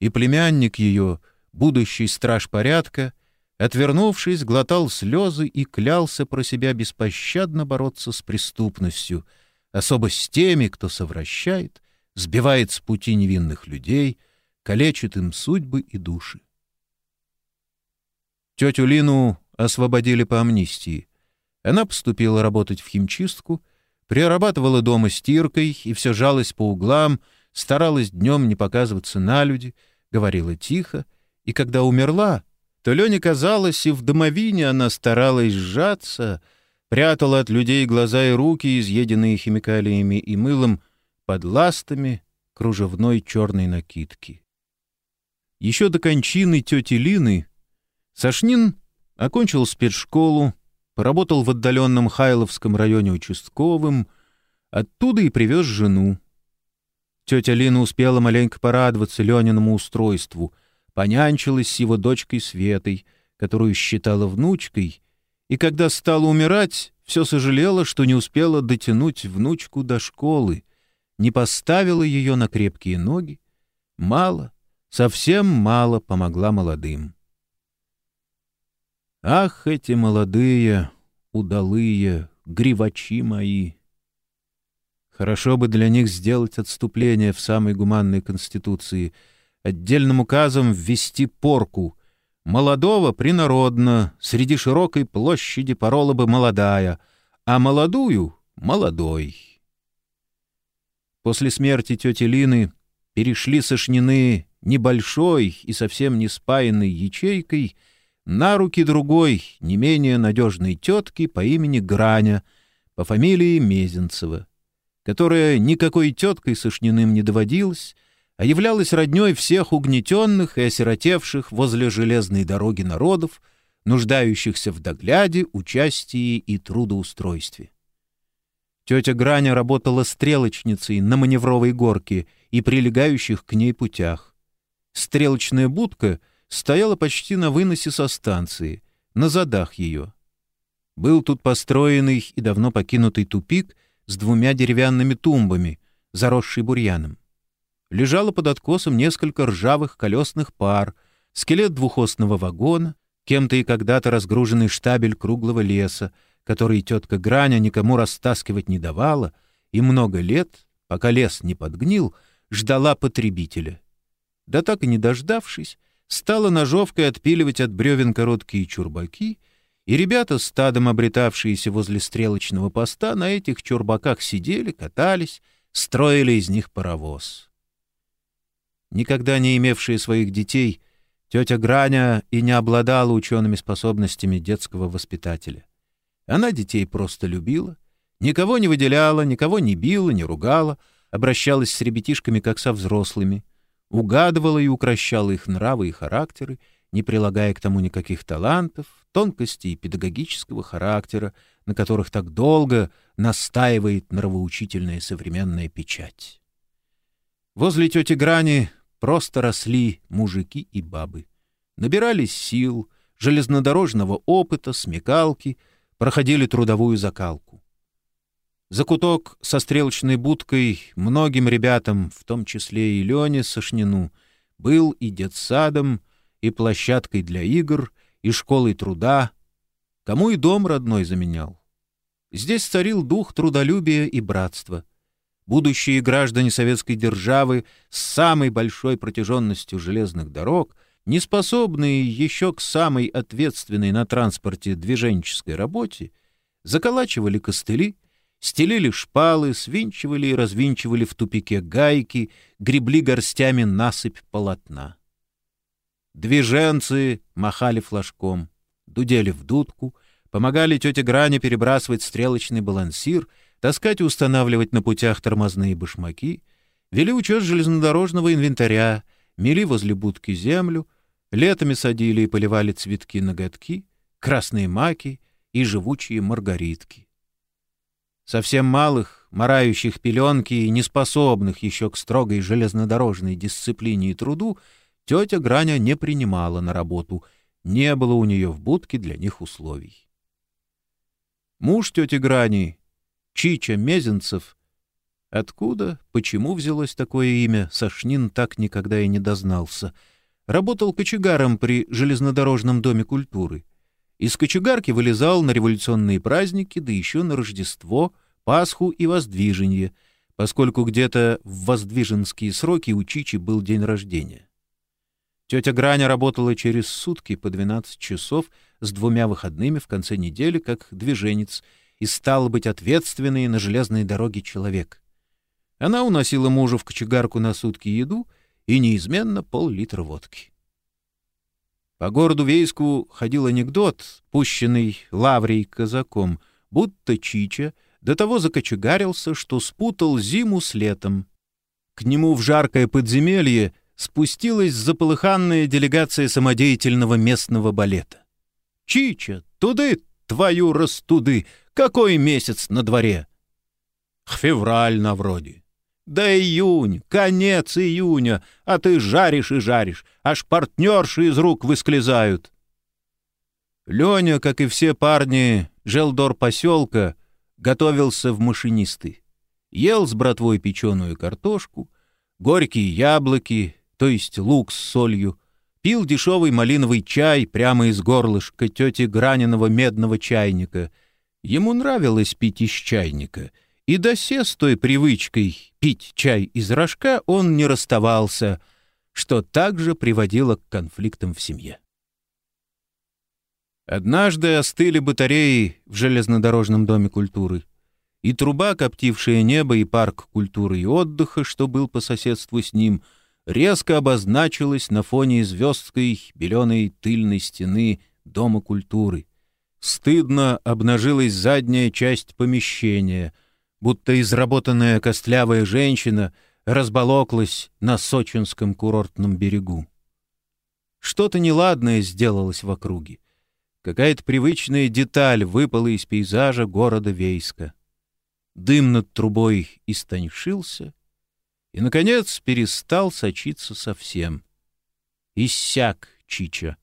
A: и племянник ее, будущий страж порядка, отвернувшись, глотал слезы и клялся про себя беспощадно бороться с преступностью, особо с теми, кто совращает, сбивает с пути невинных людей, калечит им судьбы и души. Тетю Лину освободили по амнистии. Она поступила работать в химчистку — Прирабатывала дома стиркой и все жалась по углам, старалась днем не показываться на люди, говорила тихо, и когда умерла, то Лене казалось, и в домовине она старалась сжаться, прятала от людей глаза и руки, изъеденные химикалиями и мылом, под ластами кружевной черной накидки. Еще до кончины тети Лины Сашнин окончил спецшколу, поработал в отдаленном Хайловском районе участковым, оттуда и привез жену. Тетя Лина успела маленько порадоваться Лениному устройству, понянчилась с его дочкой Светой, которую считала внучкой, и когда стала умирать, все сожалела, что не успела дотянуть внучку до школы, не поставила ее на крепкие ноги. Мало, совсем мало помогла молодым. Ах, эти молодые, удалые, гривачи мои! Хорошо бы для них сделать отступление в самой гуманной конституции, отдельным указом ввести порку. Молодого принародно, среди широкой площади порола бы молодая, а молодую — молодой. После смерти тети Лины перешли сошнены небольшой и совсем не спаянной ячейкой на руки другой, не менее надежной тетки по имени Граня, по фамилии Мезенцева которая никакой теткой Сошниным не доводилась, а являлась родней всех угнетенных и осиротевших возле железной дороги народов, нуждающихся в догляде, участии и трудоустройстве. Тетя Граня работала стрелочницей на маневровой горке и прилегающих к ней путях. Стрелочная будка стояла почти на выносе со станции, на задах ее. Был тут построенный и давно покинутый тупик — с двумя деревянными тумбами, заросший бурьяном. Лежало под откосом несколько ржавых колесных пар, скелет двухосного вагона, кем-то и когда-то разгруженный штабель круглого леса, который тетка Граня никому растаскивать не давала, и много лет, пока лес не подгнил, ждала потребителя. Да так и не дождавшись, стала ножовкой отпиливать от бревен короткие чурбаки и ребята, стадом обретавшиеся возле стрелочного поста, на этих чурбаках сидели, катались, строили из них паровоз. Никогда не имевшая своих детей, тетя Граня и не обладала учеными способностями детского воспитателя. Она детей просто любила, никого не выделяла, никого не била, не ругала, обращалась с ребятишками как со взрослыми, угадывала и укращала их нравы и характеры, не прилагая к тому никаких талантов, тонкостей педагогического характера, на которых так долго настаивает нравоучительная современная печать. Возле тети Грани просто росли мужики и бабы. Набирались сил, железнодорожного опыта, смекалки, проходили трудовую закалку. Закуток со стрелочной будкой многим ребятам, в том числе и Лене Сошнину, был и детсадом, и площадкой для игр, и школой труда, кому и дом родной заменял. Здесь царил дух трудолюбия и братства. Будущие граждане советской державы с самой большой протяженностью железных дорог, не способные еще к самой ответственной на транспорте движенческой работе, заколачивали костыли, стелили шпалы, свинчивали и развинчивали в тупике гайки, гребли горстями насыпь полотна. Движенцы махали флажком, дудели в дудку, помогали тете Гране перебрасывать стрелочный балансир, таскать и устанавливать на путях тормозные башмаки, вели учет железнодорожного инвентаря, мели возле будки землю, летами садили и поливали цветки ноготки, красные маки и живучие маргаритки. Совсем малых, морающих пеленки и неспособных еще к строгой железнодорожной дисциплине и труду — Тетя Граня не принимала на работу, не было у нее в будке для них условий. Муж тети Грани, Чича Мезенцев, откуда, почему взялось такое имя, Сашнин так никогда и не дознался, работал кочегаром при железнодорожном доме культуры. Из кочегарки вылезал на революционные праздники, да еще на Рождество, Пасху и Воздвиженье, поскольку где-то в воздвиженские сроки у Чичи был день рождения. Тетя Граня работала через сутки по 12 часов с двумя выходными в конце недели как движенец и стала быть ответственной на железной дороге человек. Она уносила мужу в кочегарку на сутки еду и неизменно пол-литра водки. По городу Вейску ходил анекдот, пущенный Лаврий казаком, будто Чича до того закочегарился, что спутал зиму с летом. К нему в жаркое подземелье спустилась заполыханная делегация самодеятельного местного балета. «Чича, туды, твою растуды! Какой месяц на дворе?» «Февраль на вроде». «Да июнь, конец июня, а ты жаришь и жаришь, аж партнерши из рук высклезают». Леня, как и все парни Желдор поселка, готовился в машинисты. Ел с братвой печеную картошку, горькие яблоки, то есть лук с солью, пил дешевый малиновый чай прямо из горлышка тети Граниного медного чайника. Ему нравилось пить из чайника, и до с той привычкой пить чай из рожка он не расставался, что также приводило к конфликтам в семье. Однажды остыли батареи в железнодорожном доме культуры, и труба, коптившая небо, и парк культуры и отдыха, что был по соседству с ним — резко обозначилась на фоне звездской беленой тыльной стены Дома культуры. Стыдно обнажилась задняя часть помещения, будто изработанная костлявая женщина разболоклась на сочинском курортном берегу. Что-то неладное сделалось в округе. Какая-то привычная деталь выпала из пейзажа города Вейска. Дым над трубой истоньшился, и, наконец, перестал сочиться совсем. Иссяк Чича.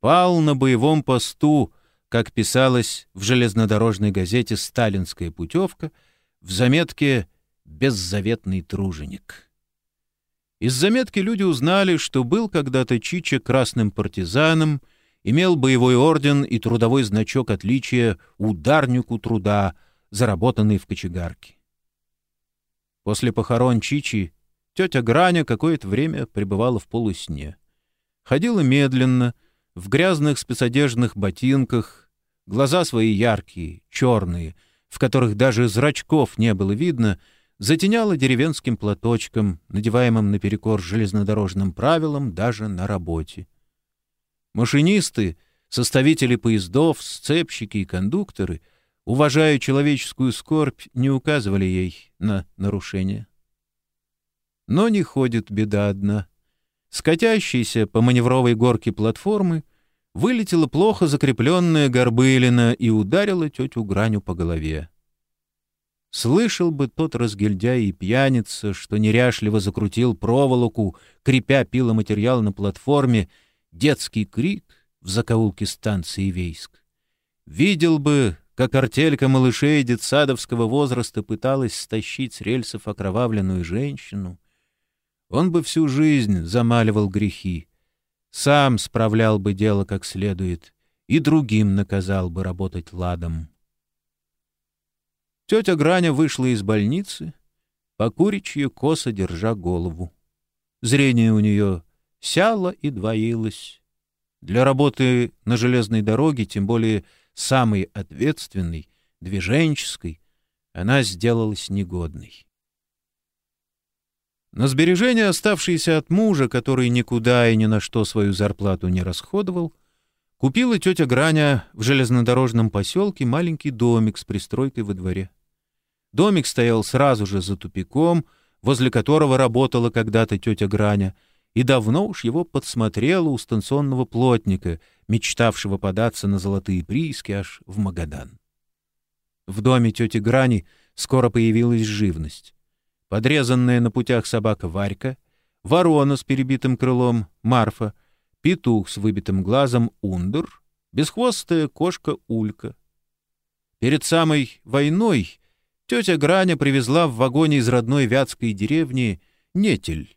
A: Пал на боевом посту, как писалось в железнодорожной газете «Сталинская путевка» в заметке «Беззаветный труженик». Из заметки люди узнали, что был когда-то Чича красным партизаном, имел боевой орден и трудовой значок отличия ударнику труда, заработанный в кочегарке. После похорон Чичи тетя Граня какое-то время пребывала в полусне. Ходила медленно, в грязных спецодежных ботинках, глаза свои яркие, черные, в которых даже зрачков не было видно, затеняла деревенским платочком, надеваемым наперекор железнодорожным правилам даже на работе. Машинисты, составители поездов, сцепщики и кондукторы — уважая человеческую скорбь, не указывали ей на нарушение. Но не ходит беда одна. Скатящейся по маневровой горке платформы вылетела плохо закрепленная горбылина и ударила тетю Граню по голове. Слышал бы тот разгильдяй и пьяница, что неряшливо закрутил проволоку, крепя пиломатериал на платформе, детский крик в закоулке станции Вейск. Видел бы, как артелька малышей детсадовского возраста пыталась стащить с рельсов окровавленную женщину, он бы всю жизнь замаливал грехи, сам справлял бы дело как следует и другим наказал бы работать ладом. Тетя Граня вышла из больницы, покуричье косо держа голову. Зрение у нее сяло и двоилось. Для работы на железной дороге, тем более самой ответственной, движенческой, она сделалась негодной. На сбережения, оставшиеся от мужа, который никуда и ни на что свою зарплату не расходовал, купила тетя Граня в железнодорожном поселке маленький домик с пристройкой во дворе. Домик стоял сразу же за тупиком, возле которого работала когда-то тетя Граня — и давно уж его подсмотрела у станционного плотника, мечтавшего податься на золотые прииски аж в Магадан. В доме тети Грани скоро появилась живность. Подрезанная на путях собака Варька, ворона с перебитым крылом Марфа, петух с выбитым глазом Ундер, бесхвостая кошка Улька. Перед самой войной тетя Граня привезла в вагоне из родной вятской деревни Нетель,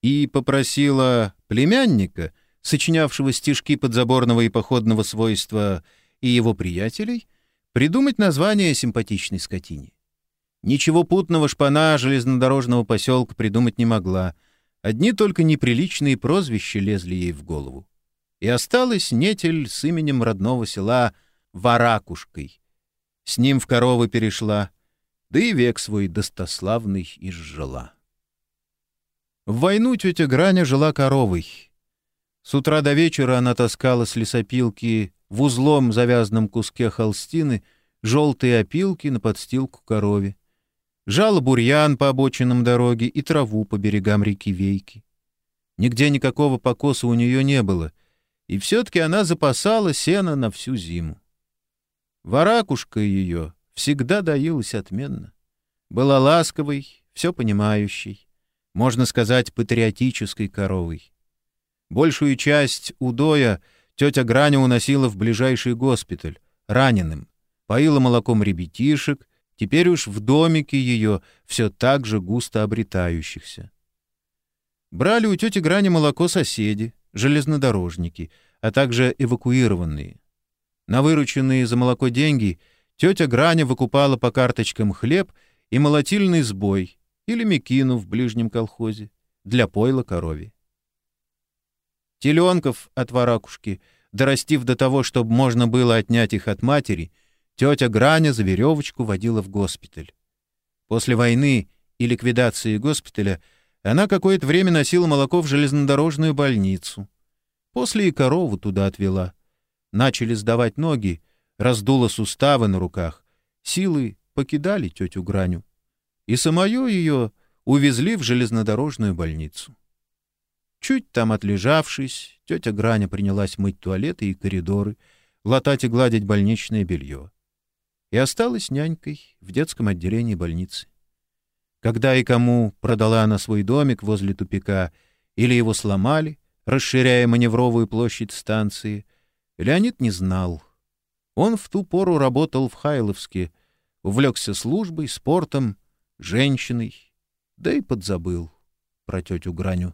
A: и попросила племянника, сочинявшего стишки подзаборного и походного свойства, и его приятелей, придумать название симпатичной скотине. Ничего путного шпана железнодорожного поселка придумать не могла. Одни только неприличные прозвища лезли ей в голову. И осталась нетель с именем родного села Варакушкой. С ним в коровы перешла, да и век свой достославный изжила. В войну тетя Граня жила коровой. С утра до вечера она таскала с лесопилки в узлом завязанном куске холстины желтые опилки на подстилку корове. Жала бурьян по обочинам дороги и траву по берегам реки Вейки. Нигде никакого покоса у нее не было, и все-таки она запасала сено на всю зиму. Варакушка ее всегда доилась отменно. Была ласковой, все понимающей, можно сказать, патриотической коровой. Большую часть удоя тетя Граня уносила в ближайший госпиталь, раненым, поила молоком ребятишек, теперь уж в домике ее все так же густо обретающихся. Брали у тети Грани молоко соседи, железнодорожники, а также эвакуированные. На вырученные за молоко деньги тетя Граня выкупала по карточкам хлеб и молотильный сбой или мекину в ближнем колхозе для пойла корове. Теленков от варакушки, дорастив до того, чтобы можно было отнять их от матери, тетя Граня за веревочку водила в госпиталь. После войны и ликвидации госпиталя она какое-то время носила молоко в железнодорожную больницу. После и корову туда отвела. Начали сдавать ноги, раздуло суставы на руках. Силы покидали тетю Граню. И самое ее увезли в железнодорожную больницу. Чуть там отлежавшись, тетя Граня принялась мыть туалеты и коридоры, латать и гладить больничное белье. И осталась нянькой в детском отделении больницы. Когда и кому продала она свой домик возле тупика, или его сломали, расширяя маневровую площадь станции, Леонид не знал. Он в ту пору работал в Хайловске, увлекся службой, спортом, женщиной, да и подзабыл про тетю Граню.